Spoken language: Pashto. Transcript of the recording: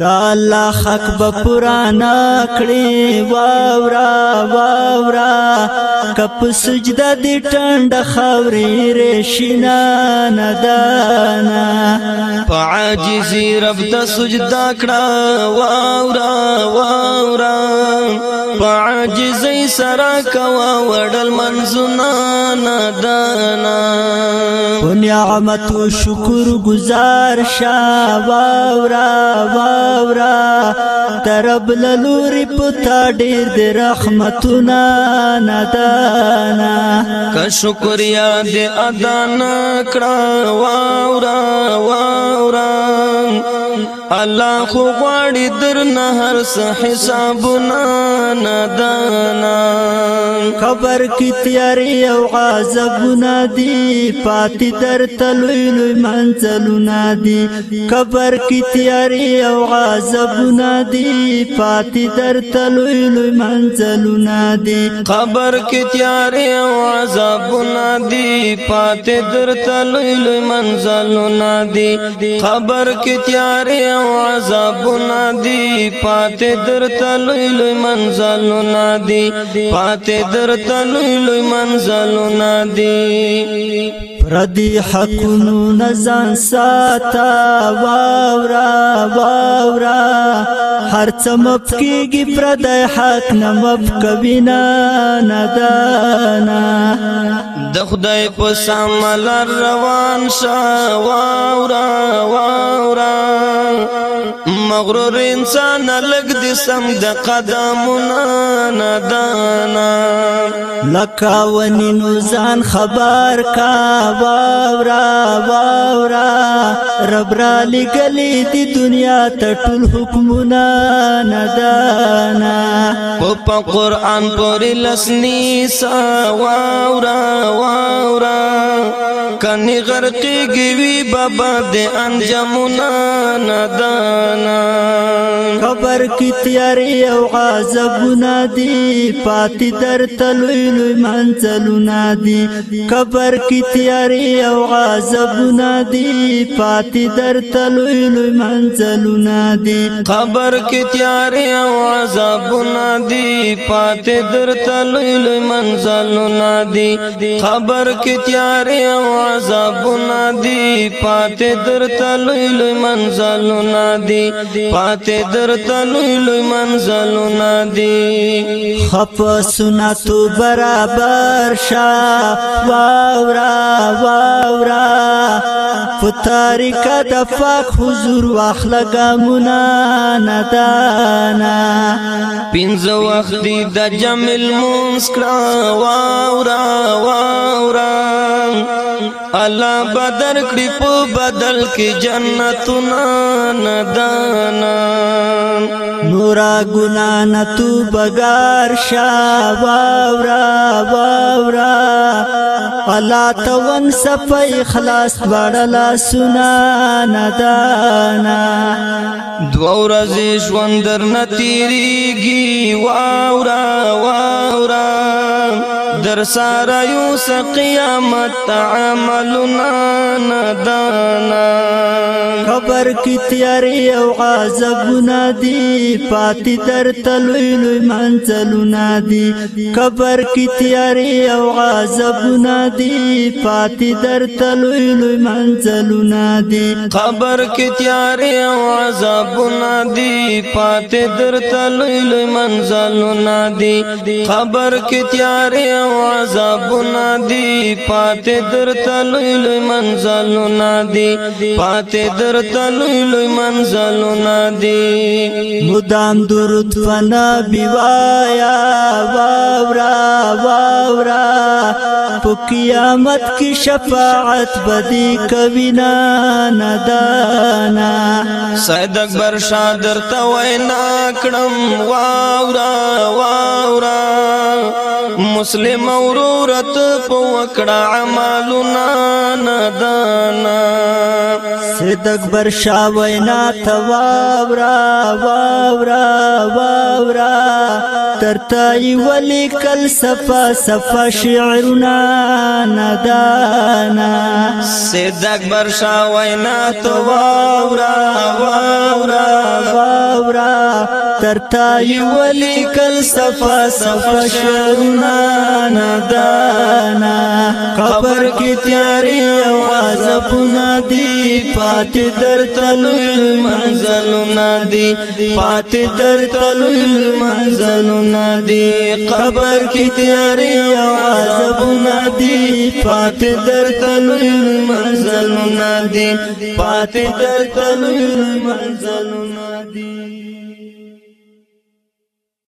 دا الله حق به پرانا کړي واورا واورا کپ سجده دې ټنډ خوري رشنا ندانا پعاجزي رب ته سجدا کړه واورا واورا عاجزی سرا کوا وړل منزنا نادانا په نعمت شکر گزار شاوا ورا واورا ترب لوري پتا ډیر د رحمتنا نادانا که شکر یاد ادا نکړه واورا واورا الله خو غواړي درنه هر څه حسابونه ناندانا خبر کی تیاری او عذابونه دی پاتې در تلوي لوی منزلونه دی خبر کی تیاری او عذابونه دی پاتې در تلوي لوی منزلونه دی خبر کی تیاری او عذابونه دی پاتې در تلوي لوی منزلونه دی خبر کی تیاری او عذابونه دی پاتې در تلوي لوی منزلونه منزلونه دي پاتې درته لوی لوی منزلونه دي پردي حقونو نزان ساته واورا واورا هر څه مپ کېږي پردی حق نه مپ کوي نه نه د خدای په سامل روان شا واورا واورا مغرور انسان لګ دې سم د قدمونه ندانا لکا ونی نو ځان خبر کا واورا واورا رب را لګلې دې دنیا ته ټول حکمونه ندانا په قرآن پورې لسنی سا واورا واورا کني غرقېږي بابا دې انجمونه ندانا ربنا قبر کې تیارې او عذابونه دي پاتې درته لوی لوی منزلونه دي قبر کې تیارې او عذابونه دي پاتې درته لوی لوی منزلونه دي قبر کې تیارې او عذابونه دي پاتې درته لوی لوی منزلونه دي قبر کې تیارې او عذابونه دي پاتې درته لوی لوی منزلونه دي پاتې درته لوی لوی منزلونه دي خپ سنت برابر شا واورا واورا په طریقه د پاک حضور واخلا ګامونه ندانا پنځه وخت د جمل مونږ کرا واورا واورا الله بدر کړی په بدل کې جنتونه ندانا نورا ګنا نتو بغار شاورا واورا الله تون صفای خلاص وړلا سنا ندانا دو ورځې ژوند در نتیریږي واورا واورا در سارا یو سقیامت عملنا ندانا خبر کی تیاری او عذابنا دی پاتی در تلوی لوی منزلنا دی خبر کی تیاری او عذابنا دی پاتی در تلوی لوی منزلنا دی خبر کی تیاری او عذابنا دی پاتی در تلوی لوی منزلنا دی خبر کی تیاری او عذابنا دی پاتې درته لوی لوی منزلنا دی پاتې درته لوی لوی منزلنا دی مدام درود فنا بیوایا واورا واورا په قیامت کې شفاعت بدی کوینا ندانا سید اکبر شاه درته وینا کړم واورا واورا مسلم اورورت په وکړه اعمالنا ندانا سید اکبر شاه وینا تواورا واورا واورا ترتای ولی کل صفا صفا شعرنا ندانا سید اکبر شاه وینا تواورا واورا واورا ترتای ولی کل صفا صفا شعرنا ندانا قبر کی تیاری آواز پنا دی پا پات در تلوی منزل نادی پات در تلوی منزل نادی قبر کی تیاری आवाज़ बुनादी पात दर तलु मंज़ल नादी पात दर तलु मंज़ल नादी